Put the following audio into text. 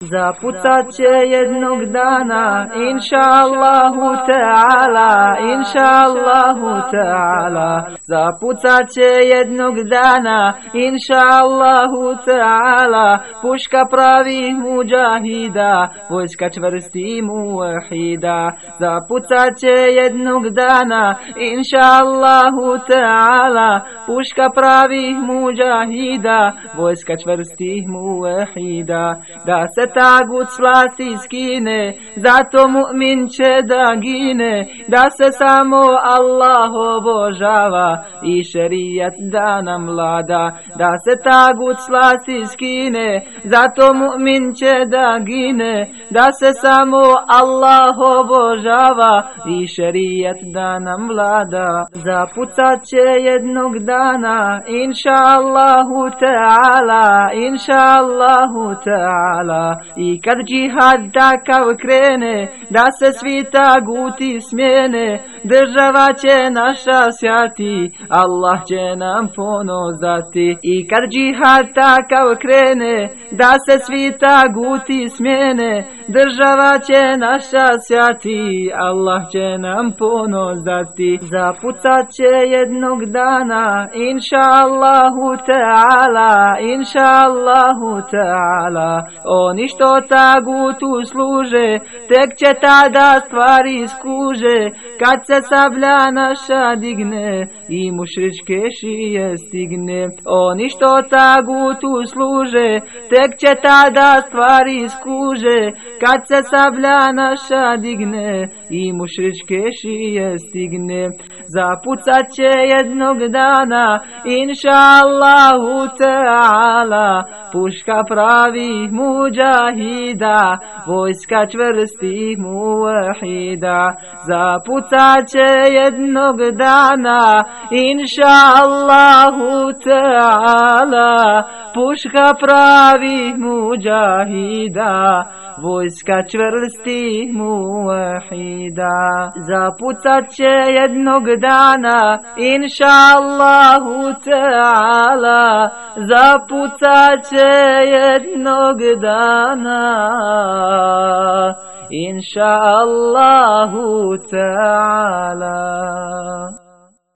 Zapucat će jednog dana, inša Allahu ta'ala, inša Allahu ta'ala. Zapucat će jednog dana, inša Allahu ta'ala. Puška pravi muđahida, vojska čvrsti muahida. Zapucat će jednog dana, inša Allahu ta'ala. Puška pravi muđahida, vojska čvrsti muahida. Da se tagut s vlasti skine, zato mu'min će da gine, da se samo Allah obožava i šerijat da nam vlada, da se tagut s vlasti skine, zato mu'min će da gine, da se samo Allah obožava i šerijat da nam vlada. Zapucat će jednog dana, inša Allahu ta'ala, inša Allahu ta'ala, i kad džihad takav krene, da se svi taguti smjene, država će naša sjati, Allah će nam ponos dati. I kad džihad takav krene, da se svi taguti smjene, država će naša sjati, Allah će nam ponos dati. Zapucat će jednog dana, inša Allahu ta'ala, inša Allahu ta'ala, oni što tagutu služe, tek će tada stvari skuže, kad se sablja naša digne i mušričke šije stigne. Oni što tagutu služe, tek će tada stvari skuže, kad se sablja naša digne i mušričke šije stigne. Zapucat će jednog dana, inša Allahu ta'ala, puška pravi muđahid šehida, vojska čvrstih muvahida, zapucat će jednog dana, inša Allahu ta'ala, puška pravih muđahida, vojska čvrstih muvahida. Zapucat će jednog dana, inša Allahu ta'ala, zapucat će jednog dana, inša Allahu ta'ala.